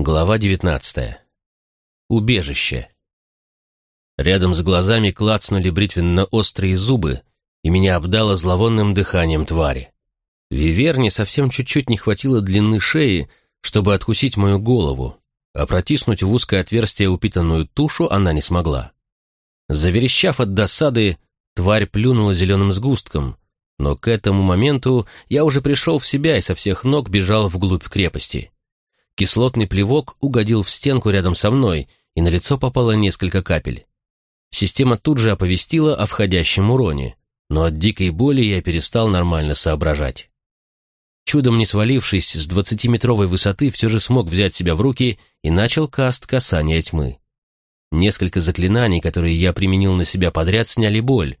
Глава девятнадцатая. Убежище. Рядом с глазами клацнули бритвенно-острые зубы, и меня обдало зловонным дыханием твари. Виверне совсем чуть-чуть не хватило длины шеи, чтобы откусить мою голову, а протиснуть в узкое отверстие упитанную тушу она не смогла. Заверещав от досады, тварь плюнула зеленым сгустком, но к этому моменту я уже пришел в себя и со всех ног бежал вглубь крепости. Кислотный плевок угодил в стенку рядом со мной, и на лицо попало несколько капель. Система тут же оповестила о входящем уроне, но от дикой боли я перестал нормально соображать. Чудом не свалившись с двадцатиметровой высоты, все же смог взять себя в руки и начал каст касания тьмы. Несколько заклинаний, которые я применил на себя подряд, сняли боль,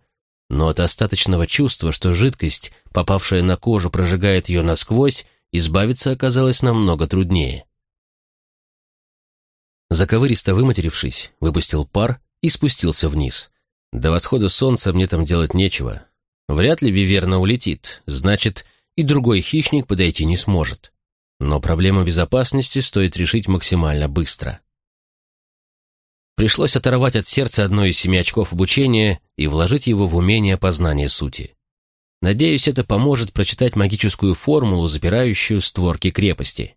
но от остаточного чувства, что жидкость, попавшая на кожу, прожигает ее насквозь, избавиться оказалось намного труднее. Заковыристо выматерившись, выпустил пар и спустился вниз. До восхода солнца мне там делать нечего. Вряд ли Виверна улетит, значит, и другой хищник подойти не сможет. Но проблему безопасности стоит решить максимально быстро. Пришлось оторвать от сердца одно из семи очков обучения и вложить его в умение познания сути. Надеюсь, это поможет прочитать магическую формулу, запирающую створки крепости.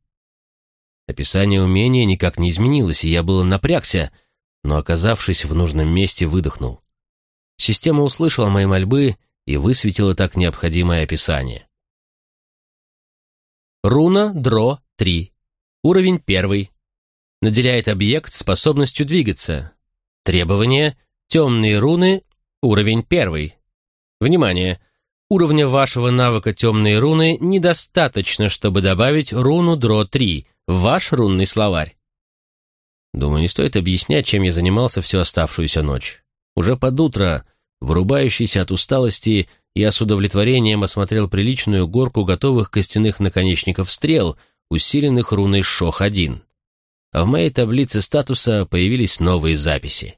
Описание умения никак не изменилось, и я было напрягся, но, оказавшись в нужном месте, выдохнул. Система услышала мои мольбы и высветила так необходимое описание. Руна Дро 3. Уровень 1. Наделяет объект способностью двигаться. Требования Темные руны. Уровень 1. Внимание! Уровня вашего навыка темные руны недостаточно, чтобы добавить руну Дро 3 в ваш рунный словарь. Думаю, не стоит объяснять, чем я занимался всю оставшуюся ночь. Уже под утро, вырубающийся от усталости, я с удовлетворением осмотрел приличную горку готовых костяных наконечников стрел, усиленных руной Шох-1. А в моей таблице статуса появились новые записи.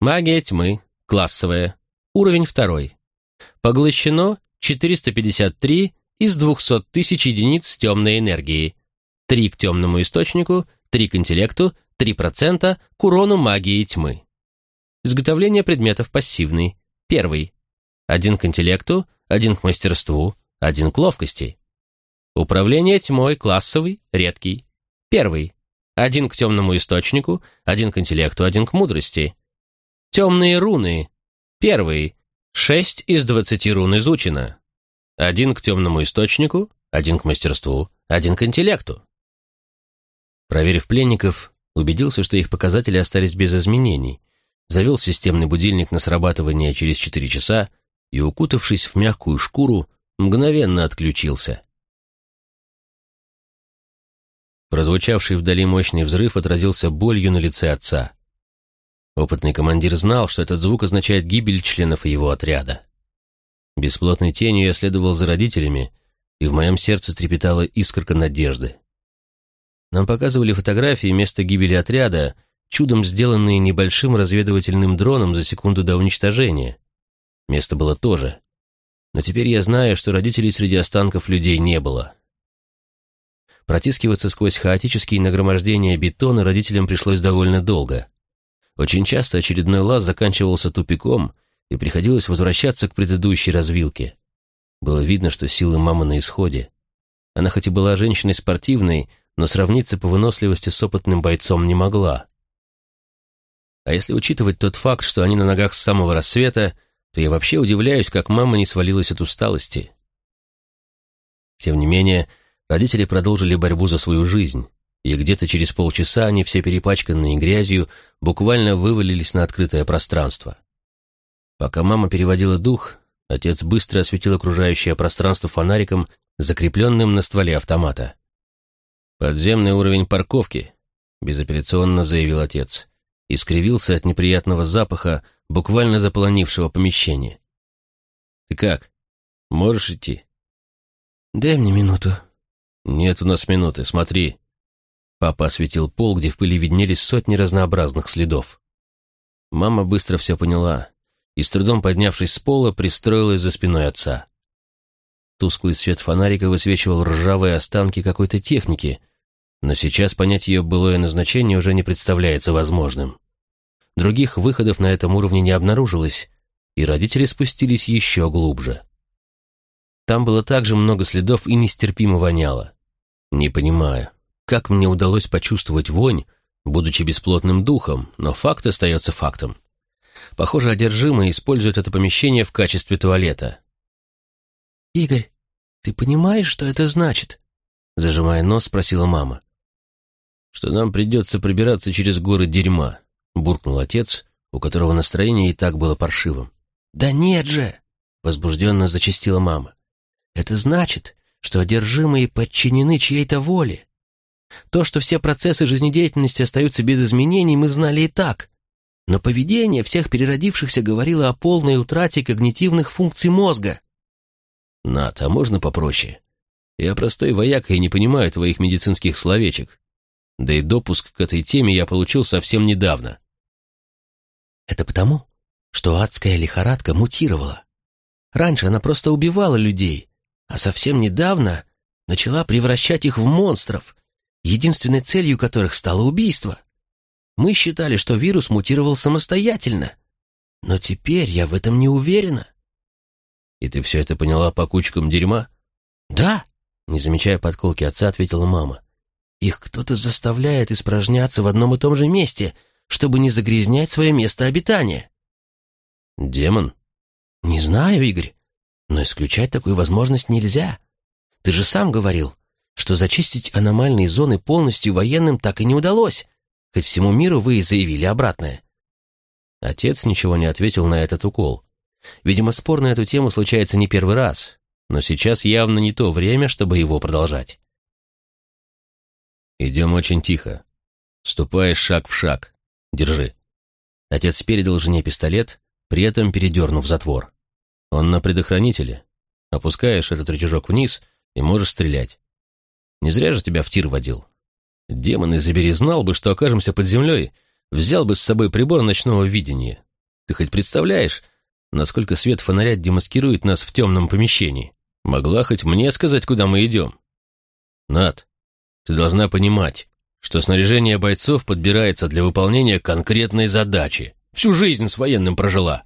Магия тьмы, классовая, уровень второй. Поглощено 453 из 200 тысяч единиц темной энергии. 3 к темному источнику, 3 к интеллекту, 3% к урону магии тьмы. Изготовление предметов пассивный. Первый. Один к интеллекту, один к мастерству, один к ловкости. Управление тьмой классовый, редкий. Первый. Один к темному источнику, один к интеллекту, один к мудрости. Темные руны. Первый. Шесть из двадцати рун изучено. Один к темному источнику, один к мастерству, один к интеллекту. Проверив пленников, убедился, что их показатели остались без изменений, завел системный будильник на срабатывание через 4 часа и, укутавшись в мягкую шкуру, мгновенно отключился. Прозвучавший вдали мощный взрыв отразился болью на лице отца. Опытный командир знал, что этот звук означает гибель членов его отряда. Бесплотной тенью я следовал за родителями, и в моем сердце трепетала искорка надежды. Нам показывали фотографии места гибели отряда, чудом сделанные небольшим разведывательным дроном за секунду до уничтожения. Место было тоже. Но теперь я знаю, что родителей среди останков людей не было. Протискиваться сквозь хаотические нагромождения бетона родителям пришлось довольно долго. Очень часто очередной лаз заканчивался тупиком, и приходилось возвращаться к предыдущей развилке. Было видно, что силы мамы на исходе. Она хоть и была женщиной спортивной, но сравниться по выносливости с опытным бойцом не могла. А если учитывать тот факт, что они на ногах с самого рассвета, то я вообще удивляюсь, как мама не свалилась от усталости. Тем не менее, родители продолжили борьбу за свою жизнь, и где-то через полчаса они, все перепачканные грязью, буквально вывалились на открытое пространство. Пока мама переводила дух, отец быстро осветил окружающее пространство фонариком, закрепленным на стволе автомата. «Подземный уровень парковки», — безапелляционно заявил отец, и скривился от неприятного запаха, буквально заполонившего помещение. «Ты как? Можешь идти?» «Дай мне минуту». «Нет у нас минуты, смотри». Папа осветил пол, где в пыли виднелись сотни разнообразных следов. Мама быстро все поняла и, с трудом поднявшись с пола, пристроилась за спиной отца. Тусклый свет фонарика высвечивал ржавые останки какой-то техники, но сейчас понять ее былое назначение уже не представляется возможным. Других выходов на этом уровне не обнаружилось, и родители спустились еще глубже. Там было также много следов и нестерпимо воняло. Не понимаю, как мне удалось почувствовать вонь, будучи бесплотным духом, но факт остается фактом. Похоже, одержимые используют это помещение в качестве туалета. «Игорь, ты понимаешь, что это значит?» Зажимая нос, спросила мама. «Что нам придется прибираться через горы дерьма», — буркнул отец, у которого настроение и так было паршивым. «Да нет же!» — возбужденно зачастила мама. «Это значит, что одержимые подчинены чьей-то воле. То, что все процессы жизнедеятельности остаются без изменений, мы знали и так. Но поведение всех переродившихся говорило о полной утрате когнитивных функций мозга. «Над, а можно попроще? Я простой вояка и не понимаю твоих медицинских словечек. Да и допуск к этой теме я получил совсем недавно». «Это потому, что адская лихорадка мутировала. Раньше она просто убивала людей, а совсем недавно начала превращать их в монстров, единственной целью которых стало убийство. Мы считали, что вирус мутировал самостоятельно, но теперь я в этом не уверена. «И ты все это поняла по кучкам дерьма?» «Да», — не замечая подколки отца, ответила мама. «Их кто-то заставляет испражняться в одном и том же месте, чтобы не загрязнять свое место обитания». «Демон?» «Не знаю, Игорь, но исключать такую возможность нельзя. Ты же сам говорил, что зачистить аномальные зоны полностью военным так и не удалось, хоть всему миру вы и заявили обратное». Отец ничего не ответил на этот укол. Видимо, спор на эту тему случается не первый раз, но сейчас явно не то время, чтобы его продолжать. «Идем очень тихо. Ступаешь шаг в шаг. Держи». Отец передал жене пистолет, при этом передернув затвор. Он на предохранителе. Опускаешь этот рычажок вниз и можешь стрелять. Не зря же тебя в тир водил. Демон из забери знал бы, что окажемся под землей, взял бы с собой прибор ночного видения. Ты хоть представляешь, насколько свет фонаря демаскирует нас в темном помещении. Могла хоть мне сказать, куда мы идем. Над, ты должна понимать, что снаряжение бойцов подбирается для выполнения конкретной задачи. Всю жизнь с военным прожила.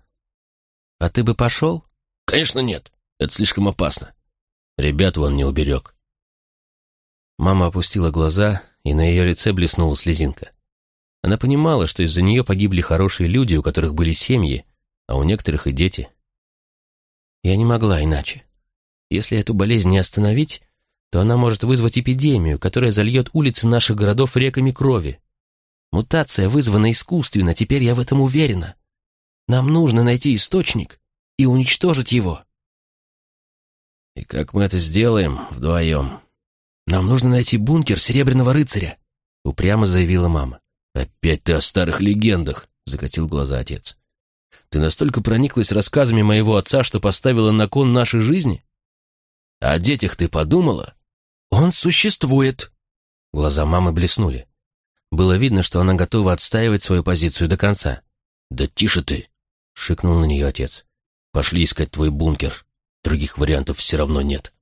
А ты бы пошел? Конечно нет. Это слишком опасно. Ребят вон не уберег. Мама опустила глаза, и на ее лице блеснула слезинка. Она понимала, что из-за нее погибли хорошие люди, у которых были семьи, а у некоторых и дети. Я не могла иначе. Если эту болезнь не остановить, то она может вызвать эпидемию, которая зальет улицы наших городов реками крови. Мутация вызвана искусственно, теперь я в этом уверена. Нам нужно найти источник и уничтожить его. И как мы это сделаем вдвоем? Нам нужно найти бункер Серебряного рыцаря, упрямо заявила мама. Опять ты о старых легендах, закатил глаза отец. Ты настолько прониклась рассказами моего отца, что поставила на кон нашей жизни? О детях ты подумала? Он существует. Глаза мамы блеснули. Было видно, что она готова отстаивать свою позицию до конца. «Да тише ты!» — шикнул на нее отец. «Пошли искать твой бункер. Других вариантов все равно нет».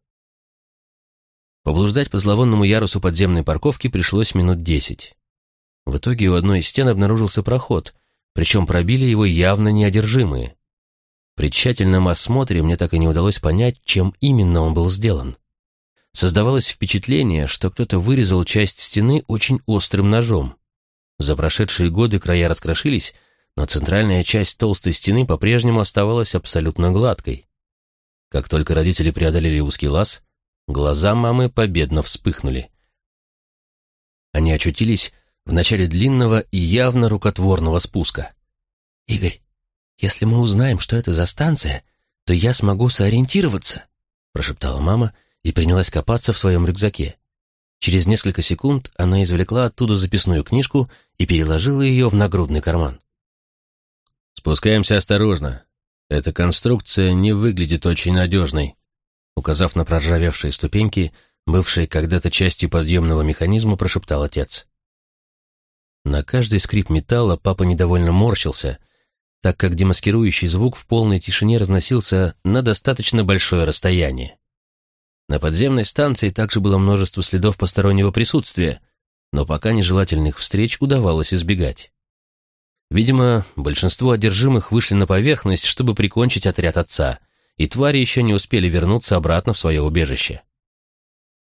Поблуждать по зловонному ярусу подземной парковки пришлось минут десять. В итоге у одной из стен обнаружился проход — причем пробили его явно неодержимые. При тщательном осмотре мне так и не удалось понять, чем именно он был сделан. Создавалось впечатление, что кто-то вырезал часть стены очень острым ножом. За прошедшие годы края раскрошились, но центральная часть толстой стены по-прежнему оставалась абсолютно гладкой. Как только родители преодолели узкий лаз, глаза мамы победно вспыхнули. Они очутились в начале длинного и явно рукотворного спуска. «Игорь, если мы узнаем, что это за станция, то я смогу сориентироваться», прошептала мама и принялась копаться в своем рюкзаке. Через несколько секунд она извлекла оттуда записную книжку и переложила ее в нагрудный карман. «Спускаемся осторожно. Эта конструкция не выглядит очень надежной», указав на проржавевшие ступеньки, бывшие когда-то частью подъемного механизма, прошептал отец. На каждый скрип металла папа недовольно морщился, так как демаскирующий звук в полной тишине разносился на достаточно большое расстояние. На подземной станции также было множество следов постороннего присутствия, но пока нежелательных встреч удавалось избегать. Видимо, большинство одержимых вышли на поверхность, чтобы прикончить отряд отца, и твари еще не успели вернуться обратно в свое убежище.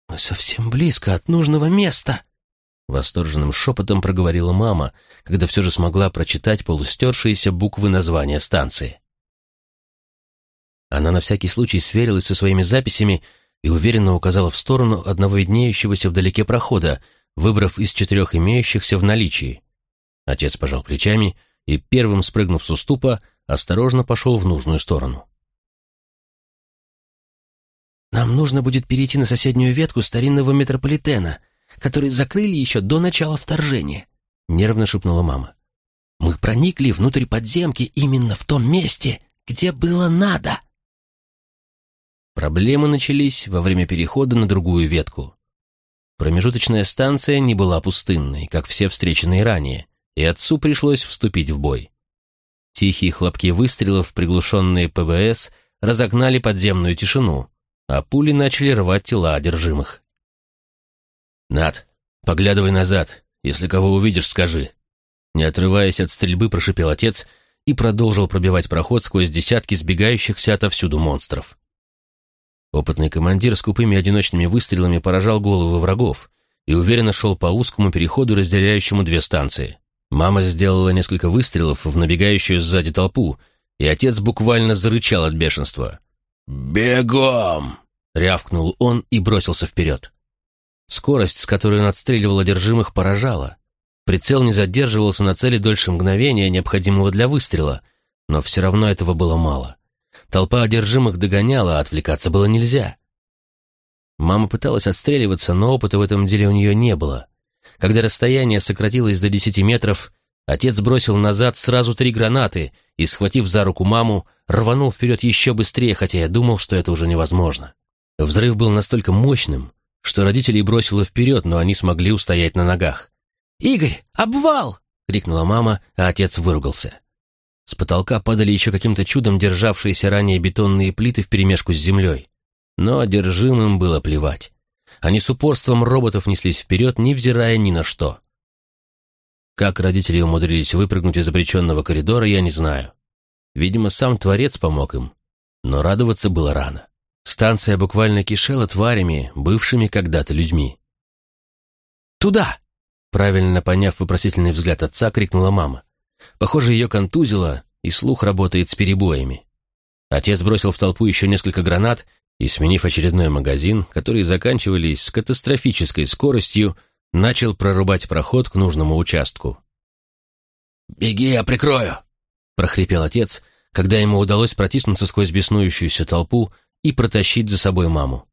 «Мы совсем близко от нужного места!» Восторженным шепотом проговорила мама, когда все же смогла прочитать полустершиеся буквы названия станции. Она на всякий случай сверилась со своими записями и уверенно указала в сторону одного виднеющегося вдалеке прохода, выбрав из четырех имеющихся в наличии. Отец пожал плечами и, первым спрыгнув с уступа, осторожно пошел в нужную сторону. «Нам нужно будет перейти на соседнюю ветку старинного метрополитена», который закрыли еще до начала вторжения», — нервно шепнула мама. «Мы проникли внутрь подземки именно в том месте, где было надо». Проблемы начались во время перехода на другую ветку. Промежуточная станция не была пустынной, как все встреченные ранее, и отцу пришлось вступить в бой. Тихие хлопки выстрелов, приглушенные ПВС, разогнали подземную тишину, а пули начали рвать тела одержимых. «Над, поглядывай назад. Если кого увидишь, скажи». Не отрываясь от стрельбы, прошипел отец и продолжил пробивать проход сквозь десятки сбегающихся отовсюду монстров. Опытный командир с купыми одиночными выстрелами поражал головы врагов и уверенно шел по узкому переходу, разделяющему две станции. Мама сделала несколько выстрелов в набегающую сзади толпу, и отец буквально зарычал от бешенства. «Бегом!» — рявкнул он и бросился вперед. Скорость, с которой он отстреливал одержимых, поражала. Прицел не задерживался на цели дольше мгновения, необходимого для выстрела, но все равно этого было мало. Толпа одержимых догоняла, а отвлекаться было нельзя. Мама пыталась отстреливаться, но опыта в этом деле у нее не было. Когда расстояние сократилось до десяти метров, отец бросил назад сразу три гранаты и, схватив за руку маму, рванул вперед еще быстрее, хотя я думал, что это уже невозможно. Взрыв был настолько мощным, что родителей бросило вперед, но они смогли устоять на ногах. «Игорь, обвал!» — крикнула мама, а отец выругался. С потолка падали еще каким-то чудом державшиеся ранее бетонные плиты вперемешку с землей. Но одержимым было плевать. Они с упорством роботов неслись вперед, невзирая ни на что. Как родители умудрились выпрыгнуть из запрещенного коридора, я не знаю. Видимо, сам Творец помог им. Но радоваться было рано. Станция буквально кишела тварями, бывшими когда-то людьми. «Туда!» Правильно поняв вопросительный взгляд отца, крикнула мама. Похоже, ее контузило, и слух работает с перебоями. Отец бросил в толпу еще несколько гранат и, сменив очередной магазин, которые заканчивались с катастрофической скоростью, начал прорубать проход к нужному участку. «Беги, я прикрою!» — прохрипел отец, когда ему удалось протиснуться сквозь беснующуюся толпу и протащить за собой маму.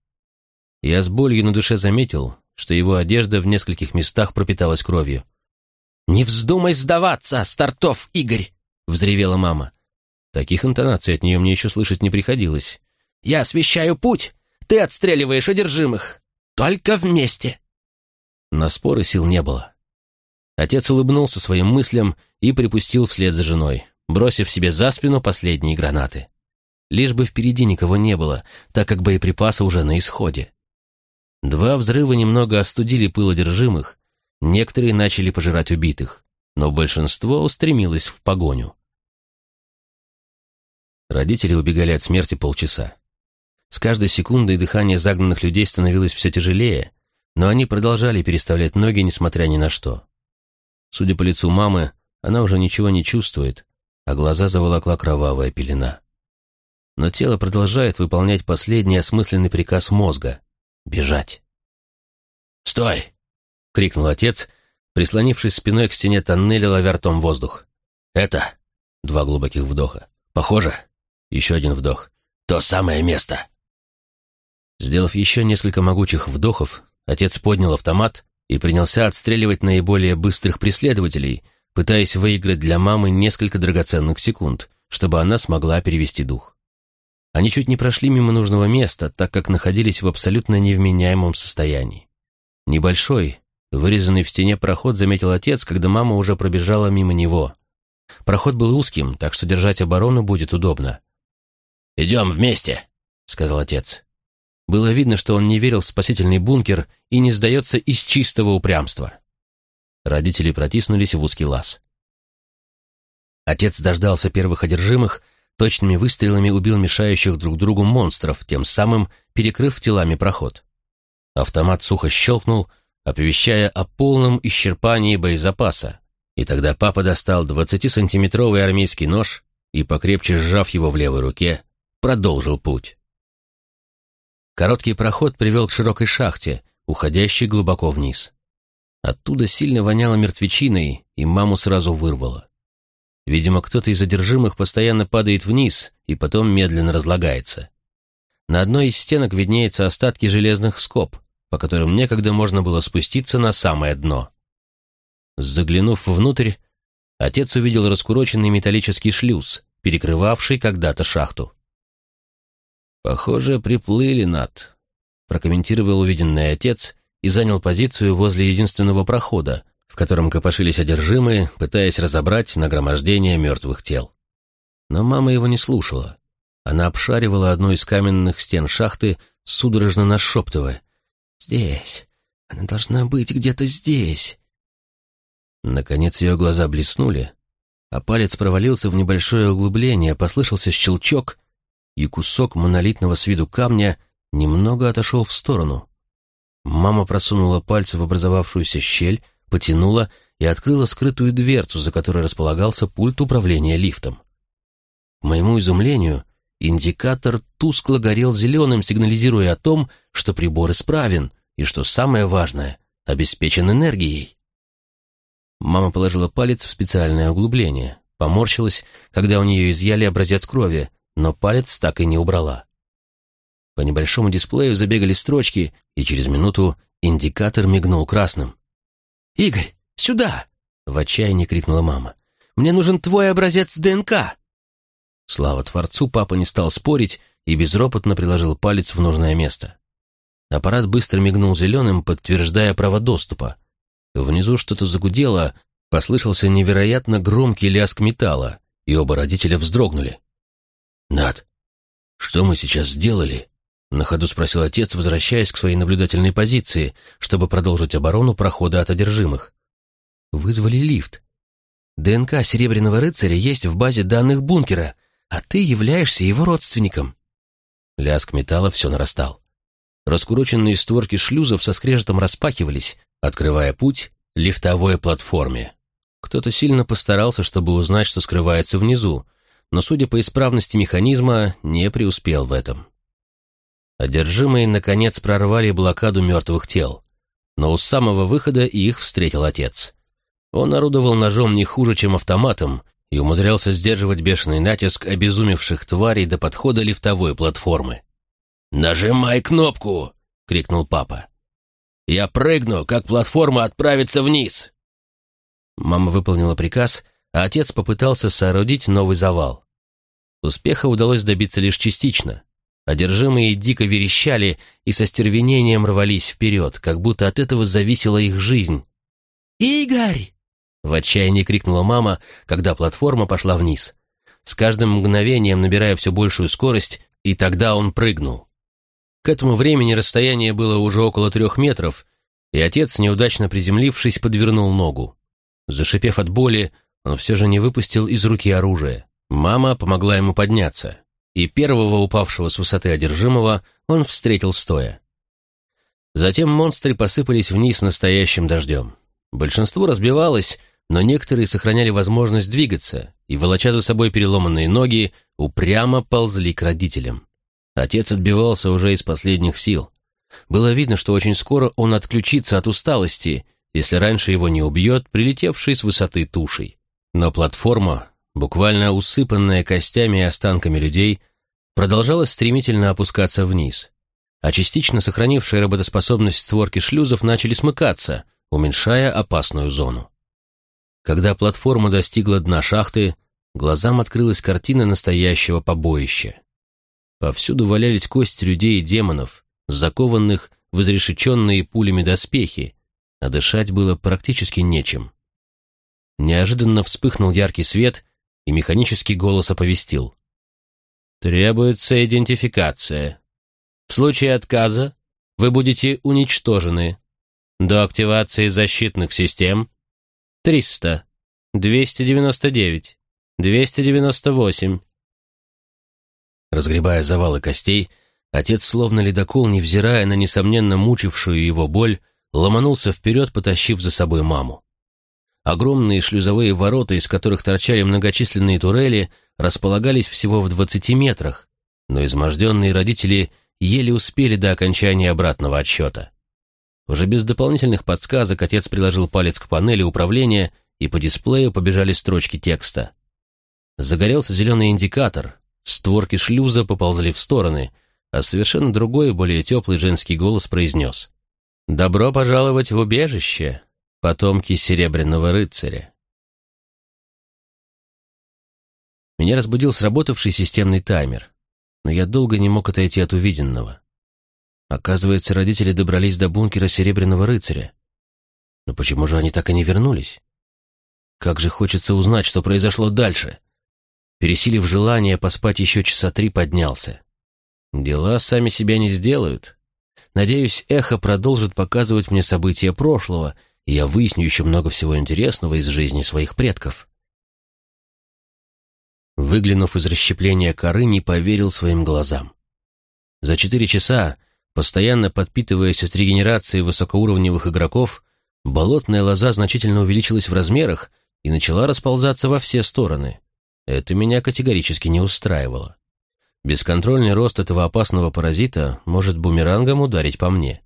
Я с болью на душе заметил, что его одежда в нескольких местах пропиталась кровью. «Не вздумай сдаваться, Стартов Игорь!» — взревела мама. Таких интонаций от нее мне еще слышать не приходилось. «Я освещаю путь, ты отстреливаешь одержимых. Только вместе!» На споры сил не было. Отец улыбнулся своим мыслям и припустил вслед за женой, бросив себе за спину последние гранаты лишь бы впереди никого не было, так как боеприпасы уже на исходе. Два взрыва немного остудили пыл одержимых, некоторые начали пожирать убитых, но большинство устремилось в погоню. Родители убегали от смерти полчаса. С каждой секундой дыхание загнанных людей становилось все тяжелее, но они продолжали переставлять ноги, несмотря ни на что. Судя по лицу мамы, она уже ничего не чувствует, а глаза заволокла кровавая пелена но тело продолжает выполнять последний осмысленный приказ мозга — бежать. «Стой!» — крикнул отец, прислонившись спиной к стене тоннеля, ловя ртом воздух. «Это...» — два глубоких вдоха. «Похоже...» — еще один вдох. «То самое место!» Сделав еще несколько могучих вдохов, отец поднял автомат и принялся отстреливать наиболее быстрых преследователей, пытаясь выиграть для мамы несколько драгоценных секунд, чтобы она смогла перевести дух. Они чуть не прошли мимо нужного места, так как находились в абсолютно невменяемом состоянии. Небольшой, вырезанный в стене проход заметил отец, когда мама уже пробежала мимо него. Проход был узким, так что держать оборону будет удобно. «Идем вместе», — сказал отец. Было видно, что он не верил в спасительный бункер и не сдается из чистого упрямства. Родители протиснулись в узкий лаз. Отец дождался первых одержимых, точными выстрелами убил мешающих друг другу монстров, тем самым перекрыв телами проход. Автомат сухо щелкнул, оповещая о полном исчерпании боезапаса, и тогда папа достал 20-сантиметровый армейский нож и, покрепче сжав его в левой руке, продолжил путь. Короткий проход привел к широкой шахте, уходящей глубоко вниз. Оттуда сильно воняло мертвечиной, и маму сразу вырвало. Видимо, кто-то из задержимых постоянно падает вниз и потом медленно разлагается. На одной из стенок виднеются остатки железных скоб, по которым некогда можно было спуститься на самое дно. Заглянув внутрь, отец увидел раскуроченный металлический шлюз, перекрывавший когда-то шахту. «Похоже, приплыли, Над», — прокомментировал увиденный отец и занял позицию возле единственного прохода, в котором копошились одержимые, пытаясь разобрать нагромождение мертвых тел. Но мама его не слушала. Она обшаривала одну из каменных стен шахты, судорожно нашептывая. «Здесь. Она должна быть где-то здесь». Наконец ее глаза блеснули, а палец провалился в небольшое углубление, послышался щелчок, и кусок монолитного с виду камня немного отошел в сторону. Мама просунула пальцы в образовавшуюся щель, потянула и открыла скрытую дверцу, за которой располагался пульт управления лифтом. К моему изумлению, индикатор тускло горел зеленым, сигнализируя о том, что прибор исправен и, что самое важное, обеспечен энергией. Мама положила палец в специальное углубление, поморщилась, когда у нее изъяли образец крови, но палец так и не убрала. По небольшому дисплею забегали строчки, и через минуту индикатор мигнул красным. «Игорь, сюда!» — в отчаянии крикнула мама. «Мне нужен твой образец ДНК!» Слава Творцу, папа не стал спорить и безропотно приложил палец в нужное место. Аппарат быстро мигнул зеленым, подтверждая право доступа. Внизу что-то загудело, послышался невероятно громкий лязг металла, и оба родителя вздрогнули. «Над, что мы сейчас сделали?» На ходу спросил отец, возвращаясь к своей наблюдательной позиции, чтобы продолжить оборону прохода от одержимых. Вызвали лифт. ДНК Серебряного рыцаря есть в базе данных бункера, а ты являешься его родственником. Лязг металла все нарастал. Раскуроченные створки шлюзов со скрежетом распахивались, открывая путь лифтовой платформе. Кто-то сильно постарался, чтобы узнать, что скрывается внизу, но, судя по исправности механизма, не преуспел в этом. Одержимые, наконец, прорвали блокаду мертвых тел. Но у самого выхода их встретил отец. Он орудовал ножом не хуже, чем автоматом, и умудрялся сдерживать бешеный натиск обезумевших тварей до подхода лифтовой платформы. «Нажимай кнопку!» — крикнул папа. «Я прыгну, как платформа отправится вниз!» Мама выполнила приказ, а отец попытался соорудить новый завал. Успеха удалось добиться лишь частично. Одержимые дико верещали и со стервенением рвались вперед, как будто от этого зависела их жизнь. «Игорь!» — в отчаянии крикнула мама, когда платформа пошла вниз. С каждым мгновением набирая все большую скорость, и тогда он прыгнул. К этому времени расстояние было уже около трех метров, и отец, неудачно приземлившись, подвернул ногу. Зашипев от боли, он все же не выпустил из руки оружие. Мама помогла ему подняться и первого упавшего с высоты одержимого он встретил стоя. Затем монстры посыпались вниз настоящим дождем. Большинство разбивалось, но некоторые сохраняли возможность двигаться и, волоча за собой переломанные ноги, упрямо ползли к родителям. Отец отбивался уже из последних сил. Было видно, что очень скоро он отключится от усталости, если раньше его не убьет прилетевший с высоты тушей. Но платформа буквально усыпанная костями и останками людей, продолжала стремительно опускаться вниз, а частично сохранившие работоспособность створки шлюзов начали смыкаться, уменьшая опасную зону. Когда платформа достигла дна шахты, глазам открылась картина настоящего побоища. Повсюду валялись кости людей и демонов, закованных в изрешеченные пулями доспехи, а дышать было практически нечем. Неожиданно вспыхнул яркий свет, и механический голос оповестил. «Требуется идентификация. В случае отказа вы будете уничтожены. До активации защитных систем триста, двести девяносто девять, двести девяносто восемь». Разгребая завалы костей, отец, словно ледокол, невзирая на несомненно мучившую его боль, ломанулся вперед, потащив за собой маму. Огромные шлюзовые ворота, из которых торчали многочисленные турели, располагались всего в двадцати метрах, но изможденные родители еле успели до окончания обратного отсчета. Уже без дополнительных подсказок отец приложил палец к панели управления, и по дисплею побежали строчки текста. Загорелся зеленый индикатор, створки шлюза поползли в стороны, а совершенно другой, более теплый женский голос произнес «Добро пожаловать в убежище, потомки Серебряного рыцаря». Меня разбудил сработавший системный таймер, но я долго не мог отойти от увиденного. Оказывается, родители добрались до бункера Серебряного рыцаря. Но почему же они так и не вернулись? Как же хочется узнать, что произошло дальше. Пересилив желание поспать еще часа три, поднялся. Дела сами себя не сделают. Надеюсь, эхо продолжит показывать мне события прошлого, и я выясню еще много всего интересного из жизни своих предков. Выглянув из расщепления коры, не поверил своим глазам. За четыре часа, постоянно подпитываясь от регенерации высокоуровневых игроков, болотная лоза значительно увеличилась в размерах и начала расползаться во все стороны. Это меня категорически не устраивало. Бесконтрольный рост этого опасного паразита может бумерангом ударить по мне.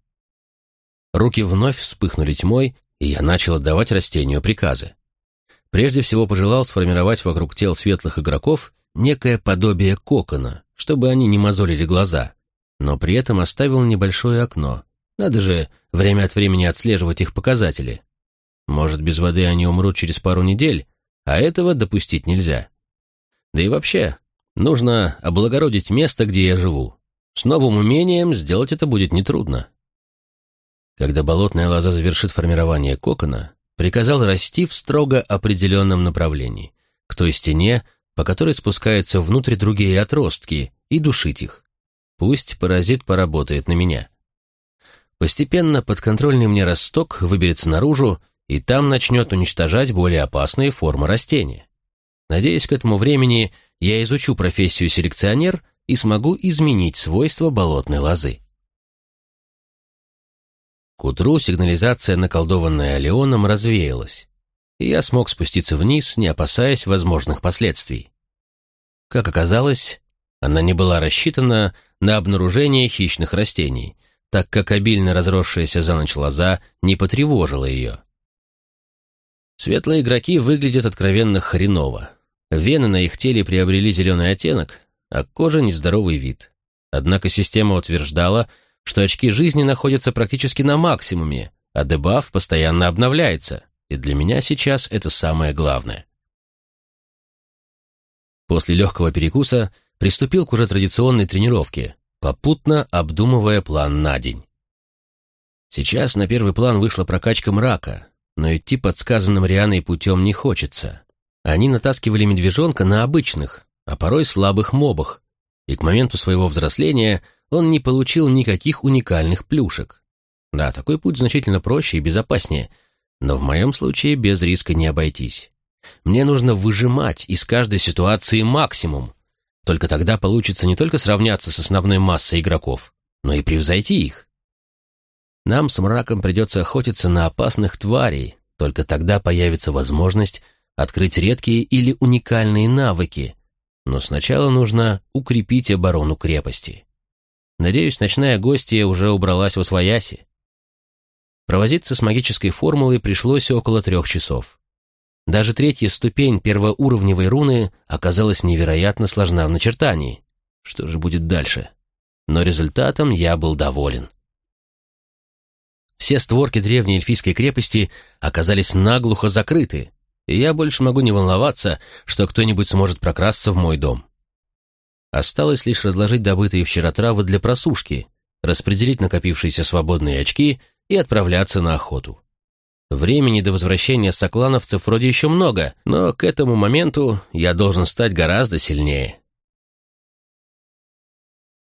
Руки вновь вспыхнули тьмой, и я начал отдавать растению приказы. Прежде всего пожелал сформировать вокруг тел светлых игроков некое подобие кокона, чтобы они не мозолили глаза, но при этом оставил небольшое окно. Надо же время от времени отслеживать их показатели. Может, без воды они умрут через пару недель, а этого допустить нельзя. Да и вообще, Нужно облагородить место, где я живу. С новым умением сделать это будет нетрудно. Когда болотная лоза завершит формирование кокона, приказал расти в строго определенном направлении, к той стене, по которой спускаются внутрь другие отростки, и душить их. Пусть паразит поработает на меня. Постепенно подконтрольный мне росток выберется наружу, и там начнет уничтожать более опасные формы растения. Надеюсь, к этому времени я изучу профессию селекционер и смогу изменить свойства болотной лозы. К утру сигнализация, наколдованная Леоном, развеялась, и я смог спуститься вниз, не опасаясь возможных последствий. Как оказалось, она не была рассчитана на обнаружение хищных растений, так как обильно разросшаяся за ночь лоза не потревожила ее. Светлые игроки выглядят откровенно хреново, Вены на их теле приобрели зеленый оттенок, а кожа нездоровый вид. Однако система утверждала, что очки жизни находятся практически на максимуме, а дебаф постоянно обновляется, и для меня сейчас это самое главное. После легкого перекуса приступил к уже традиционной тренировке, попутно обдумывая план на день. Сейчас на первый план вышла прокачка мрака, но идти подсказанным Рианой путем не хочется. Они натаскивали медвежонка на обычных, а порой слабых мобах, и к моменту своего взросления он не получил никаких уникальных плюшек. Да, такой путь значительно проще и безопаснее, но в моем случае без риска не обойтись. Мне нужно выжимать из каждой ситуации максимум. Только тогда получится не только сравняться с основной массой игроков, но и превзойти их. Нам с мраком придется охотиться на опасных тварей, только тогда появится возможность открыть редкие или уникальные навыки, но сначала нужно укрепить оборону крепости. Надеюсь, ночная гостья уже убралась во свояси. Провозиться с магической формулой пришлось около трех часов. Даже третья ступень первоуровневой руны оказалась невероятно сложна в начертании. Что же будет дальше? Но результатом я был доволен. Все створки древней эльфийской крепости оказались наглухо закрыты, и я больше могу не волноваться, что кто-нибудь сможет прокрасться в мой дом. Осталось лишь разложить добытые вчера травы для просушки, распределить накопившиеся свободные очки и отправляться на охоту. Времени до возвращения соклановцев вроде еще много, но к этому моменту я должен стать гораздо сильнее.